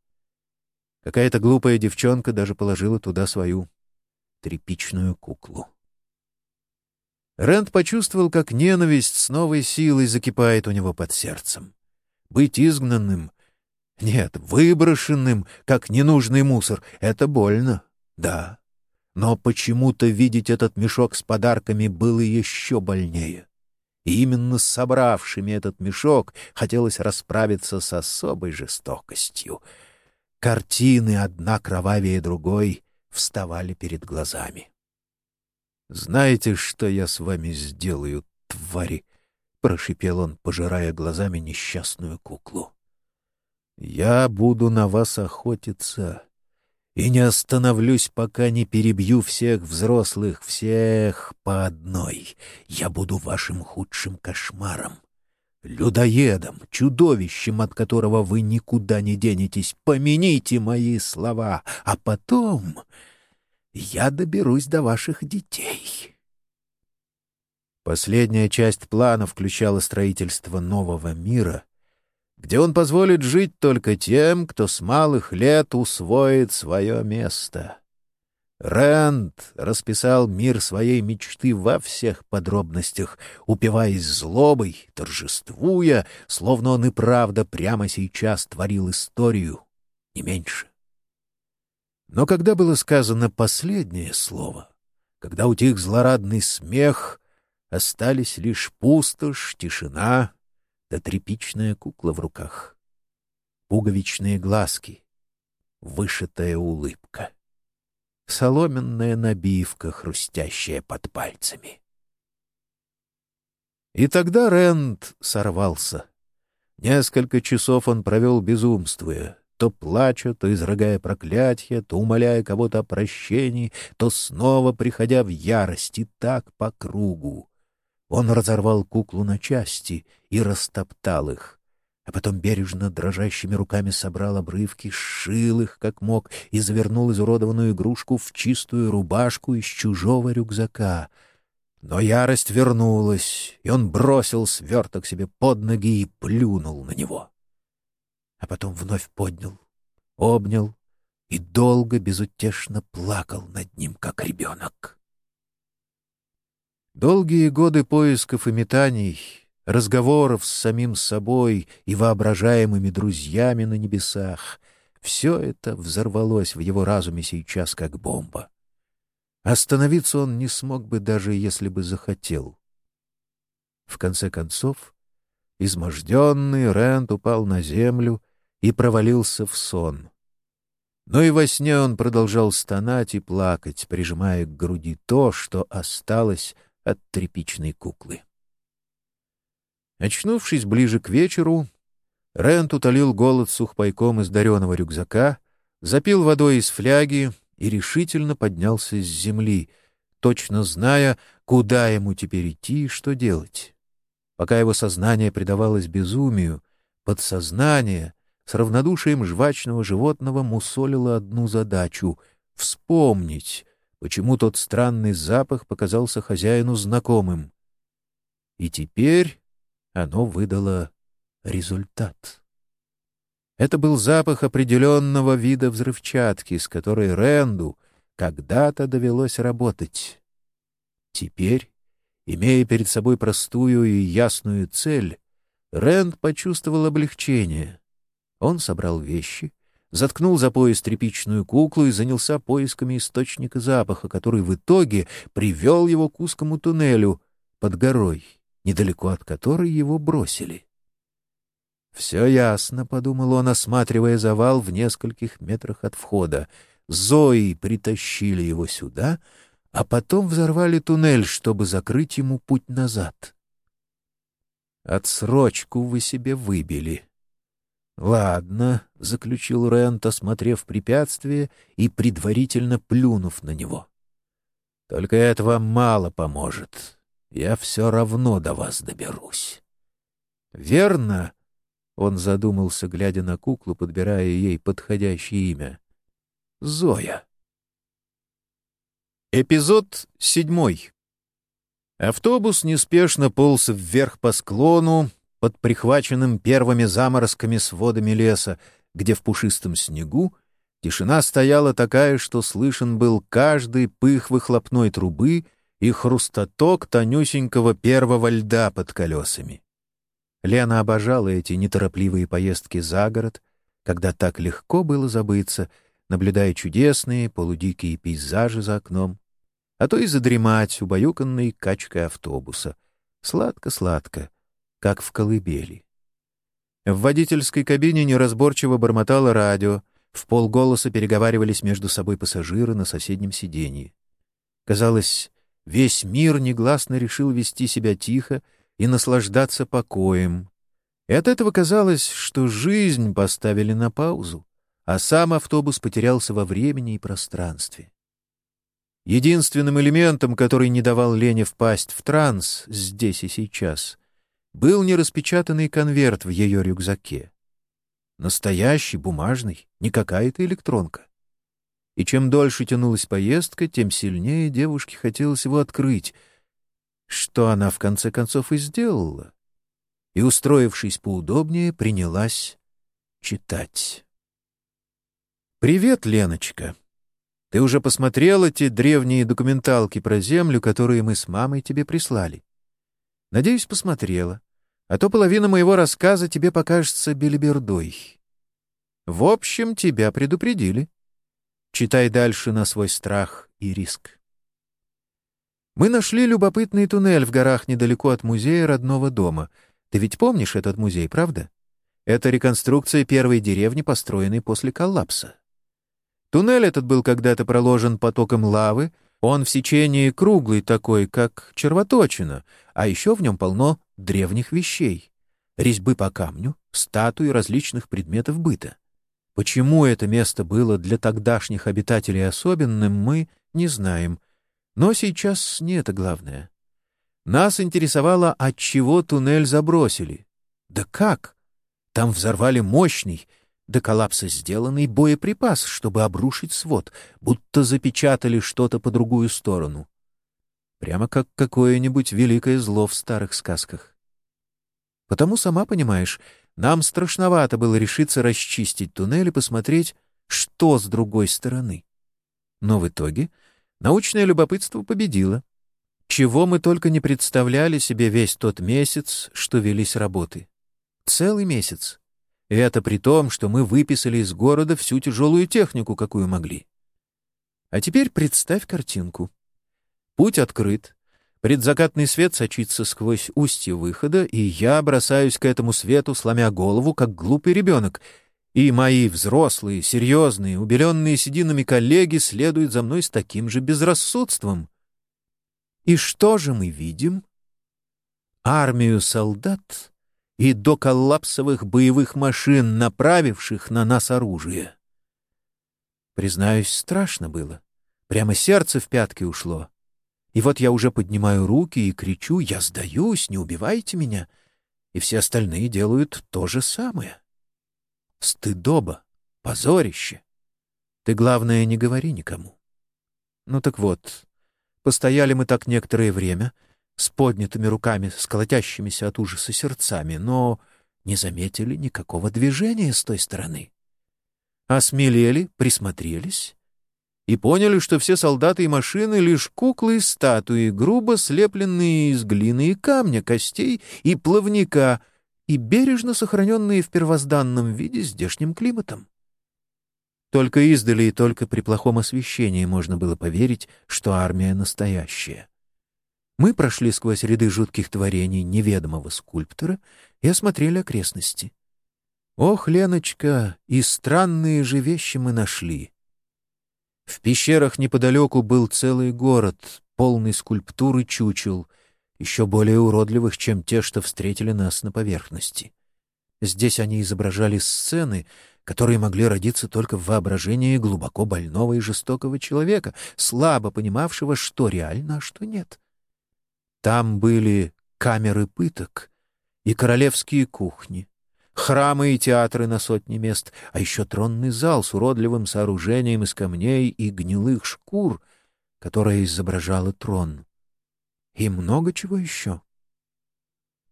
S2: Какая-то глупая девчонка даже положила туда свою тряпичную куклу. Рэнд почувствовал, как ненависть с новой силой закипает у него под сердцем. Быть изгнанным, нет, выброшенным, как ненужный мусор, — это больно, да. Но почему-то видеть этот мешок с подарками было еще больнее. И именно собравшими этот мешок хотелось расправиться с особой жестокостью. Картины, одна кровавее другой, вставали перед глазами. «Знаете, что я с вами сделаю, твари?» — прошипел он, пожирая глазами несчастную куклу. «Я буду на вас охотиться и не остановлюсь, пока не перебью всех взрослых, всех по одной. Я буду вашим худшим кошмаром, людоедом, чудовищем, от которого вы никуда не денетесь. Помяните мои слова, а потом я доберусь до ваших детей». Последняя часть плана включала строительство нового мира, где он позволит жить только тем, кто с малых лет усвоит свое место. Рэнд расписал мир своей мечты во всех подробностях, упиваясь злобой, торжествуя, словно он и правда прямо сейчас творил историю, не меньше. Но когда было сказано последнее слово, когда утих злорадный смех, остались лишь пустошь, тишина да тряпичная кукла в руках, пуговичные глазки, вышитая улыбка, соломенная набивка, хрустящая под пальцами. И тогда Рэнд сорвался. Несколько часов он провел безумствуя, то плача, то изрыгая проклятия, то умоляя кого-то о прощении, то снова приходя в ярость, и так по кругу. Он разорвал куклу на части и растоптал их, а потом бережно дрожащими руками собрал обрывки, сшил их как мог и завернул изуродованную игрушку в чистую рубашку из чужого рюкзака. Но ярость вернулась, и он бросил сверток себе под ноги и плюнул на него. А потом вновь поднял, обнял и долго безутешно плакал над ним, как ребенок. Долгие годы поисков и метаний, разговоров с самим собой и воображаемыми друзьями на небесах — все это взорвалось в его разуме сейчас как бомба. Остановиться он не смог бы, даже если бы захотел. В конце концов, изможденный Рент упал на землю и провалился в сон. Но и во сне он продолжал стонать и плакать, прижимая к груди то, что осталось от тряпичной куклы. Очнувшись ближе к вечеру, Рент утолил голод сухпайком из дареного рюкзака, запил водой из фляги и решительно поднялся с земли, точно зная, куда ему теперь идти и что делать. Пока его сознание предавалось безумию, подсознание с равнодушием жвачного животного мусолило одну задачу — вспомнить, почему тот странный запах показался хозяину знакомым. И теперь оно выдало результат. Это был запах определенного вида взрывчатки, с которой Ренду когда-то довелось работать. Теперь, имея перед собой простую и ясную цель, Рэнд почувствовал облегчение. Он собрал вещи, заткнул за пояс тряпичную куклу и занялся поисками источника запаха, который в итоге привел его к узкому туннелю под горой, недалеко от которой его бросили. «Все ясно», — подумал он, осматривая завал в нескольких метрах от входа. «Зои притащили его сюда, а потом взорвали туннель, чтобы закрыть ему путь назад». «Отсрочку вы себе выбили». «Ладно», — заключил Рент, осмотрев препятствие и предварительно плюнув на него. «Только этого мало поможет. Я все равно до вас доберусь». «Верно?» Он задумался, глядя на куклу, подбирая ей подходящее имя. Зоя. Эпизод седьмой. Автобус неспешно полз вверх по склону, под прихваченным первыми заморозками сводами леса, где в пушистом снегу тишина стояла такая, что слышен был каждый пых выхлопной трубы и хрустоток тонюсенького первого льда под колесами. Лена обожала эти неторопливые поездки за город, когда так легко было забыться, наблюдая чудесные полудикие пейзажи за окном, а то и задремать убаюканной качкой автобуса. Сладко-сладко, как в колыбели. В водительской кабине неразборчиво бормотало радио, в полголоса переговаривались между собой пассажиры на соседнем сиденье. Казалось, весь мир негласно решил вести себя тихо и наслаждаться покоем. И от этого казалось, что жизнь поставили на паузу, а сам автобус потерялся во времени и пространстве. Единственным элементом, который не давал Лене впасть в транс здесь и сейчас, был нераспечатанный конверт в ее рюкзаке. Настоящий, бумажный, не какая-то электронка. И чем дольше тянулась поездка, тем сильнее девушке хотелось его открыть — что она в конце концов и сделала, и, устроившись поудобнее, принялась читать. «Привет, Леночка. Ты уже посмотрела те древние документалки про Землю, которые мы с мамой тебе прислали? Надеюсь, посмотрела, а то половина моего рассказа тебе покажется белибердой. В общем, тебя предупредили. Читай дальше на свой страх и риск. Мы нашли любопытный туннель в горах недалеко от музея родного дома. Ты ведь помнишь этот музей, правда? Это реконструкция первой деревни, построенной после коллапса. Туннель этот был когда-то проложен потоком лавы, он в сечении круглый такой, как червоточина, а еще в нем полно древних вещей. Резьбы по камню, статуи различных предметов быта. Почему это место было для тогдашних обитателей особенным, мы не знаем, но сейчас не это главное. Нас интересовало, от чего туннель забросили. Да как? Там взорвали мощный, до коллапса сделанный боеприпас, чтобы обрушить свод, будто запечатали что-то по другую сторону. Прямо как какое-нибудь великое зло в старых сказках. Потому, сама понимаешь, нам страшновато было решиться расчистить туннель и посмотреть, что с другой стороны. Но в итоге Научное любопытство победило. Чего мы только не представляли себе весь тот месяц, что велись работы. Целый месяц. И это при том, что мы выписали из города всю тяжелую технику, какую могли. А теперь представь картинку. Путь открыт. Предзакатный свет сочится сквозь устье выхода, и я бросаюсь к этому свету, сломя голову, как глупый ребенок. И мои взрослые, серьезные, убеленные сединами коллеги следуют за мной с таким же безрассудством. И что же мы видим? Армию солдат и до коллапсовых боевых машин, направивших на нас оружие. Признаюсь, страшно было. Прямо сердце в пятки ушло. И вот я уже поднимаю руки и кричу «Я сдаюсь, не убивайте меня!» И все остальные делают то же самое. Стыдоба, позорище. Ты, главное, не говори никому. Ну так вот, постояли мы так некоторое время, с поднятыми руками, с колотящимися от ужаса сердцами, но не заметили никакого движения с той стороны. Осмелели, присмотрелись и поняли, что все солдаты и машины — лишь куклы и статуи, грубо слепленные из глины и камня, костей и плавника — и бережно сохраненные в первозданном виде здешним климатом. Только издали и только при плохом освещении можно было поверить, что армия настоящая. Мы прошли сквозь ряды жутких творений неведомого скульптора и осмотрели окрестности. Ох, Леночка, и странные же вещи мы нашли. В пещерах неподалеку был целый город, полный скульптуры чучел, еще более уродливых, чем те, что встретили нас на поверхности. Здесь они изображали сцены, которые могли родиться только в воображении глубоко больного и жестокого человека, слабо понимавшего, что реально, а что нет. Там были камеры пыток и королевские кухни, храмы и театры на сотни мест, а еще тронный зал с уродливым сооружением из камней и гнилых шкур, которое изображало трон и много чего еще.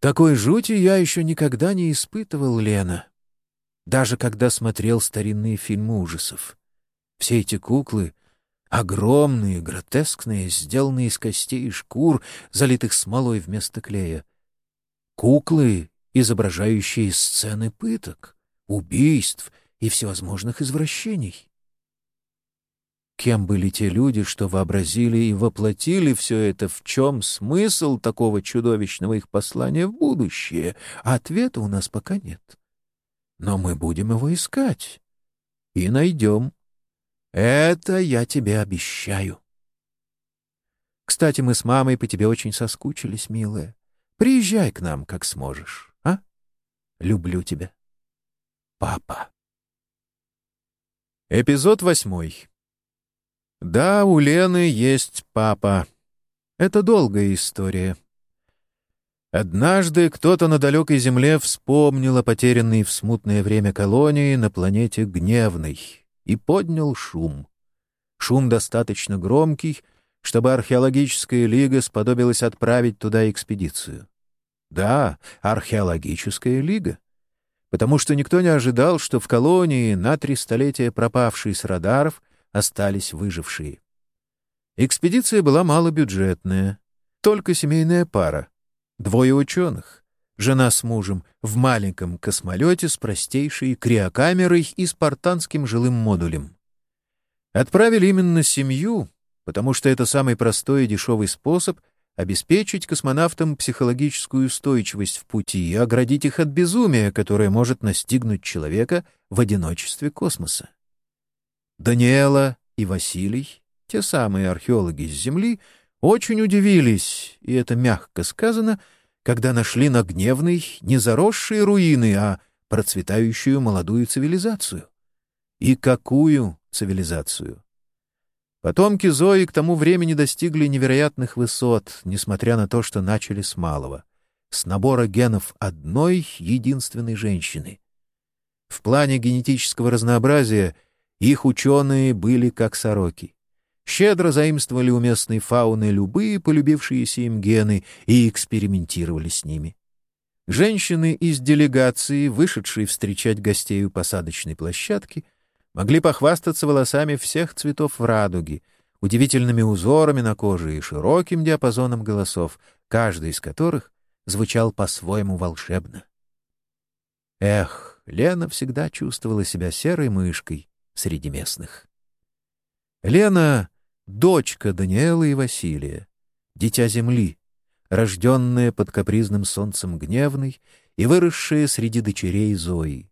S2: Такой жути я еще никогда не испытывал, Лена. Даже когда смотрел старинные фильмы ужасов. Все эти куклы — огромные, гротескные, сделанные из костей и шкур, залитых смолой вместо клея. Куклы, изображающие сцены пыток, убийств и всевозможных извращений. Кем были те люди, что вообразили и воплотили все это? В чем смысл такого чудовищного их послания в будущее? ответа у нас пока нет. Но мы будем его искать. И найдем. Это я тебе обещаю. Кстати, мы с мамой по тебе очень соскучились, милая. Приезжай к нам, как сможешь, а? Люблю тебя. Папа. Эпизод восьмой. Да, у Лены есть папа. Это долгая история. Однажды кто-то на далекой земле вспомнил о потерянной в смутное время колонии на планете Гневной и поднял шум. Шум достаточно громкий, чтобы археологическая лига сподобилась отправить туда экспедицию. Да, археологическая лига. Потому что никто не ожидал, что в колонии, на три столетия пропавшей с радаров, остались выжившие. Экспедиция была малобюджетная, только семейная пара, двое ученых, жена с мужем в маленьком космолете с простейшей криокамерой и спартанским жилым модулем. Отправили именно семью, потому что это самый простой и дешевый способ обеспечить космонавтам психологическую устойчивость в пути и оградить их от безумия, которое может настигнуть человека в одиночестве космоса. Даниэла и Василий, те самые археологи с Земли, очень удивились, и это мягко сказано, когда нашли на гневной не заросшие руины, а процветающую молодую цивилизацию. И какую цивилизацию? Потомки Зои к тому времени достигли невероятных высот, несмотря на то, что начали с малого, с набора генов одной единственной женщины. В плане генетического разнообразия их ученые были как сороки. Щедро заимствовали у местной фауны любые полюбившиеся им гены и экспериментировали с ними. Женщины из делегации, вышедшие встречать гостей у посадочной площадки, могли похвастаться волосами всех цветов в радуге, удивительными узорами на коже и широким диапазоном голосов, каждый из которых звучал по-своему волшебно. Эх, Лена всегда чувствовала себя серой мышкой, среди местных. Лена — дочка Даниэла и Василия, дитя земли, рожденная под капризным солнцем гневной и выросшая среди дочерей Зои.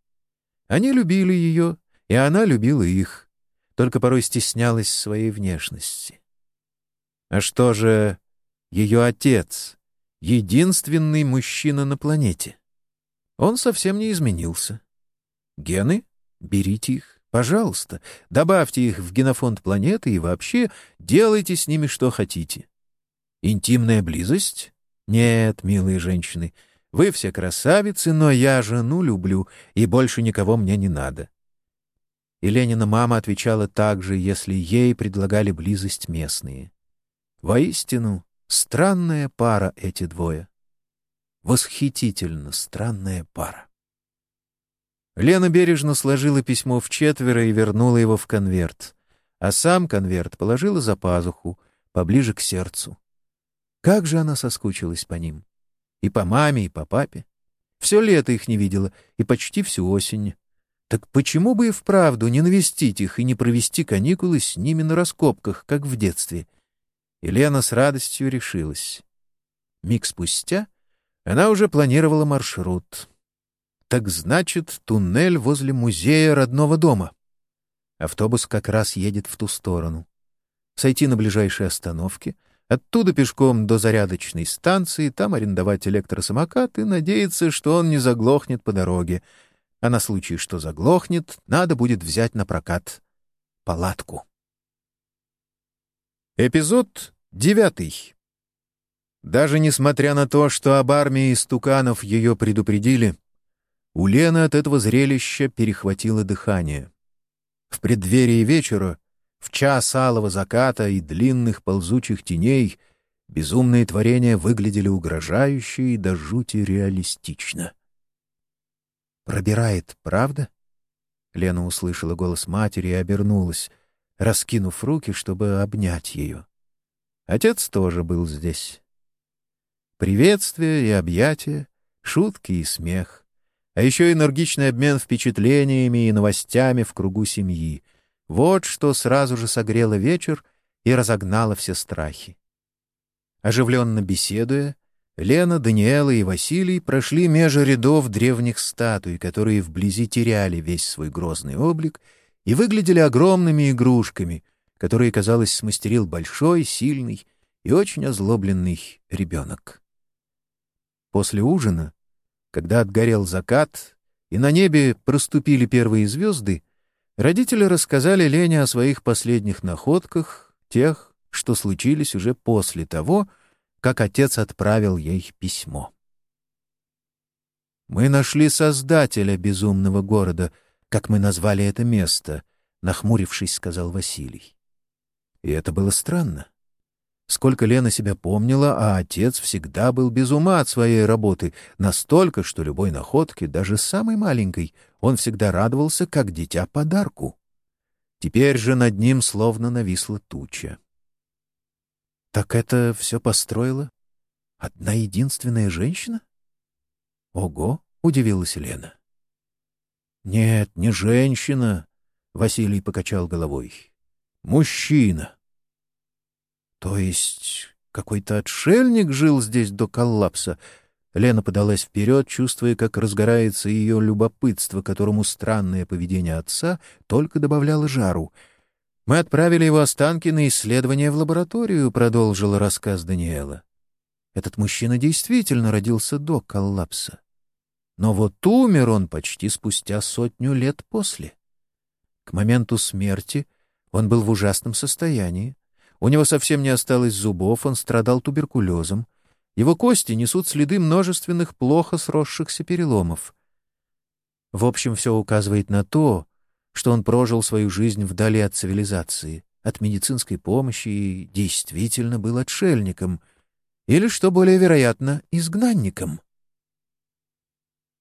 S2: Они любили ее, и она любила их, только порой стеснялась своей внешности. А что же ее отец, единственный мужчина на планете? Он совсем не изменился. Гены? Берите их, пожалуйста, добавьте их в генофонд планеты и вообще делайте с ними что хотите. Интимная близость? Нет, милые женщины, вы все красавицы, но я жену люблю, и больше никого мне не надо. И Ленина мама отвечала так же, если ей предлагали близость местные. Воистину, странная пара эти двое. Восхитительно странная пара. Лена бережно сложила письмо в четверо и вернула его в конверт, а сам конверт положила за пазуху, поближе к сердцу. Как же она соскучилась по ним. И по маме, и по папе. Все лето их не видела, и почти всю осень. Так почему бы и вправду не навестить их и не провести каникулы с ними на раскопках, как в детстве? Елена с радостью решилась. Миг спустя она уже планировала маршрут. Так значит, туннель возле музея родного дома. Автобус как раз едет в ту сторону. Сойти на ближайшей остановке — Оттуда пешком до зарядочной станции, там арендовать электросамокат и надеяться, что он не заглохнет по дороге. А на случай, что заглохнет, надо будет взять на прокат палатку. Эпизод девятый. Даже несмотря на то, что об армии стуканов ее предупредили, у Лены от этого зрелища перехватило дыхание. В преддверии вечера в час алого заката и длинных ползучих теней безумные творения выглядели угрожающе и до жути реалистично. «Пробирает, правда?» Лена услышала голос матери и обернулась, раскинув руки, чтобы обнять ее. Отец тоже был здесь. Приветствия и объятия, шутки и смех, а еще энергичный обмен впечатлениями и новостями в кругу семьи, вот что сразу же согрело вечер и разогнало все страхи. Оживленно беседуя, Лена, Даниэла и Василий прошли между рядов древних статуй, которые вблизи теряли весь свой грозный облик и выглядели огромными игрушками, которые, казалось, смастерил большой, сильный и очень озлобленный ребенок. После ужина, когда отгорел закат и на небе проступили первые звезды, Родители рассказали Лене о своих последних находках, тех, что случились уже после того, как отец отправил ей письмо. «Мы нашли создателя безумного города, как мы назвали это место», — нахмурившись, сказал Василий. И это было странно. Сколько Лена себя помнила, а отец всегда был без ума от своей работы, настолько, что любой находке, даже самой маленькой, он всегда радовался, как дитя подарку. Теперь же над ним словно нависла туча. Так это все построила одна единственная женщина? Ого, удивилась Лена. Нет, не женщина, Василий покачал головой. Мужчина. То есть какой-то отшельник жил здесь до коллапса, Лена подалась вперед, чувствуя, как разгорается ее любопытство, которому странное поведение отца только добавляло жару. «Мы отправили его останки на исследование в лабораторию», — продолжила рассказ Даниэла. «Этот мужчина действительно родился до коллапса. Но вот умер он почти спустя сотню лет после. К моменту смерти он был в ужасном состоянии. У него совсем не осталось зубов, он страдал туберкулезом. Его кости несут следы множественных плохо сросшихся переломов. В общем, все указывает на то, что он прожил свою жизнь вдали от цивилизации, от медицинской помощи и действительно был отшельником, или, что более вероятно, изгнанником.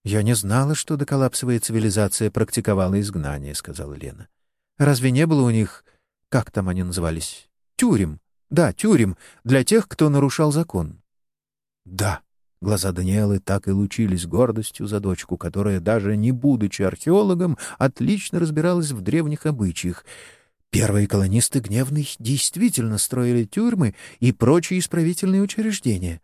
S2: «Я не знала, что доколлапсовая цивилизация практиковала изгнание», — сказала Лена. «Разве не было у них, как там они назывались, тюрем? Да, тюрем, для тех, кто нарушал закон. Да, глаза Даниэлы так и лучились гордостью за дочку, которая, даже не будучи археологом, отлично разбиралась в древних обычаях. Первые колонисты гневных действительно строили тюрьмы и прочие исправительные учреждения.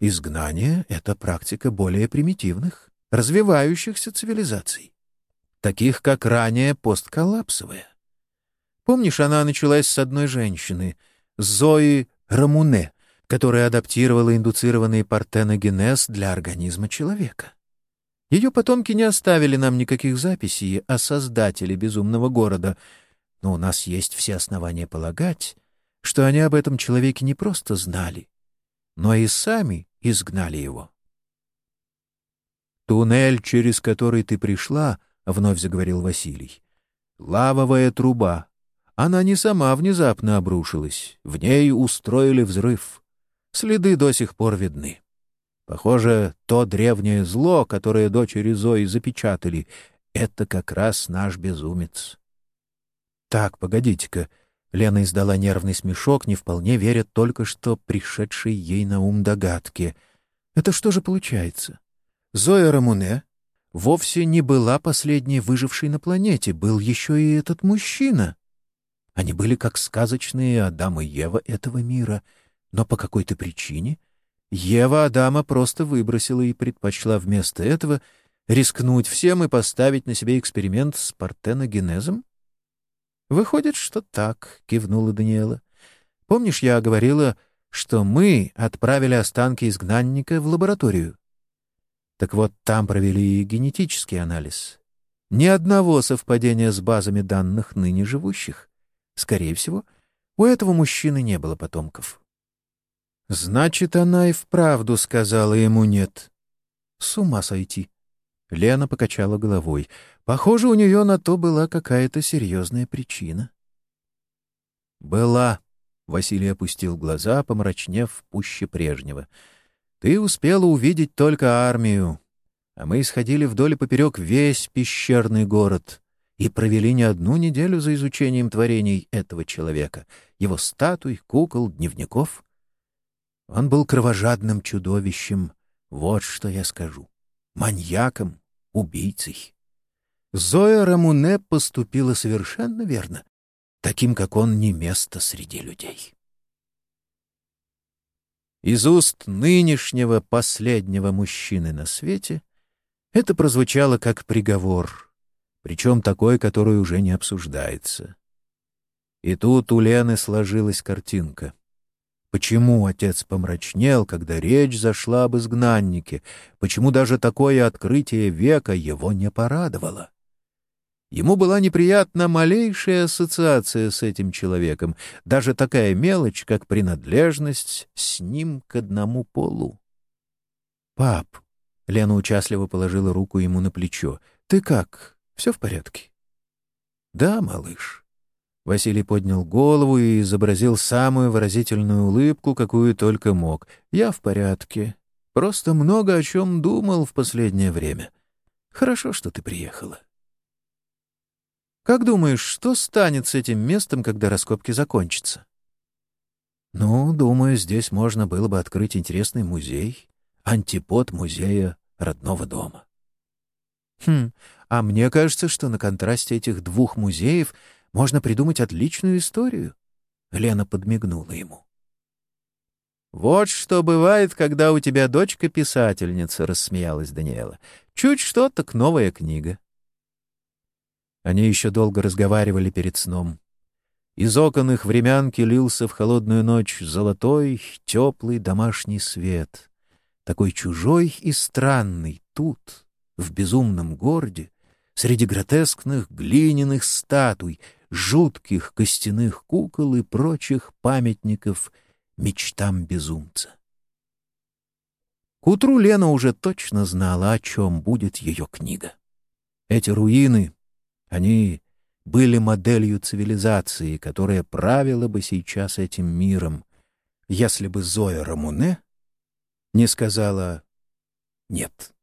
S2: Изгнание — это практика более примитивных, развивающихся цивилизаций. таких как ранее постколлапсовые. Помнишь, она началась с одной женщины, Зои Рамуне, которая адаптировала индуцированный партеногенез для организма человека. Ее потомки не оставили нам никаких записей о создателе безумного города, но у нас есть все основания полагать, что они об этом человеке не просто знали, но и сами изгнали его. «Туннель, через который ты пришла», — вновь заговорил Василий, — «лавовая труба. Она не сама внезапно обрушилась, в ней устроили взрыв. Следы до сих пор видны». Похоже, то древнее зло, которое дочери Зои запечатали, это как раз наш безумец. Так, погодите-ка. Лена издала нервный смешок, не вполне веря только что пришедшей ей на ум догадке. Это что же получается? Зоя Рамуне вовсе не была последней выжившей на планете, был еще и этот мужчина. Они были как сказочные Адам и Ева этого мира, но по какой-то причине Ева Адама просто выбросила и предпочла вместо этого рискнуть всем и поставить на себе эксперимент с партеногенезом? «Выходит, что так», — кивнула Даниэла. «Помнишь, я говорила, что мы отправили останки изгнанника в лабораторию? Так вот, там провели генетический анализ. Ни одного совпадения с базами данных ныне живущих. Скорее всего, у этого мужчины не было потомков. Значит, она и вправду сказала ему «нет». С ума сойти. Лена покачала головой. Похоже, у нее на то была какая-то серьезная причина. «Была», — Василий опустил глаза, помрачнев пуще прежнего. «Ты успела увидеть только армию, а мы исходили вдоль и поперек весь пещерный город и провели не одну неделю за изучением творений этого человека, его статуй, кукол, дневников». Он был кровожадным чудовищем, вот что я скажу. Маньяком, убийцей. Зоя Рамуне поступила совершенно верно. Таким, как он, не место среди людей. Из уст нынешнего последнего мужчины на свете это прозвучало как приговор, причем такой, который уже не обсуждается. И тут у Лены сложилась картинка. Почему отец помрачнел, когда речь зашла об изгнаннике? Почему даже такое открытие века его не порадовало? Ему была неприятна малейшая ассоциация с этим человеком, даже такая мелочь, как принадлежность с ним к одному полу. «Пап», — Лена участливо положила руку ему на плечо, — «ты как? Все в порядке?» «Да, малыш». Василий поднял голову и изобразил самую выразительную улыбку, какую только мог. «Я в порядке. Просто много о чем думал в последнее время. Хорошо, что ты приехала». «Как думаешь, что станет с этим местом, когда раскопки закончатся?» «Ну, думаю, здесь можно было бы открыть интересный музей, антипод музея родного дома». «Хм, а мне кажется, что на контрасте этих двух музеев — можно придумать отличную историю. Лена подмигнула ему. «Вот что бывает, когда у тебя дочка писательница», — рассмеялась Даниэла. «Чуть что, так новая книга». Они еще долго разговаривали перед сном. Из окон их времянки лился в холодную ночь золотой, теплый домашний свет. Такой чужой и странный тут, в безумном городе, среди гротескных глиняных статуй, жутких костяных кукол и прочих памятников мечтам безумца. К утру Лена уже точно знала, о чем будет ее книга. Эти руины, они были моделью цивилизации, которая правила бы сейчас этим миром, если бы Зоя Рамуне не сказала «нет».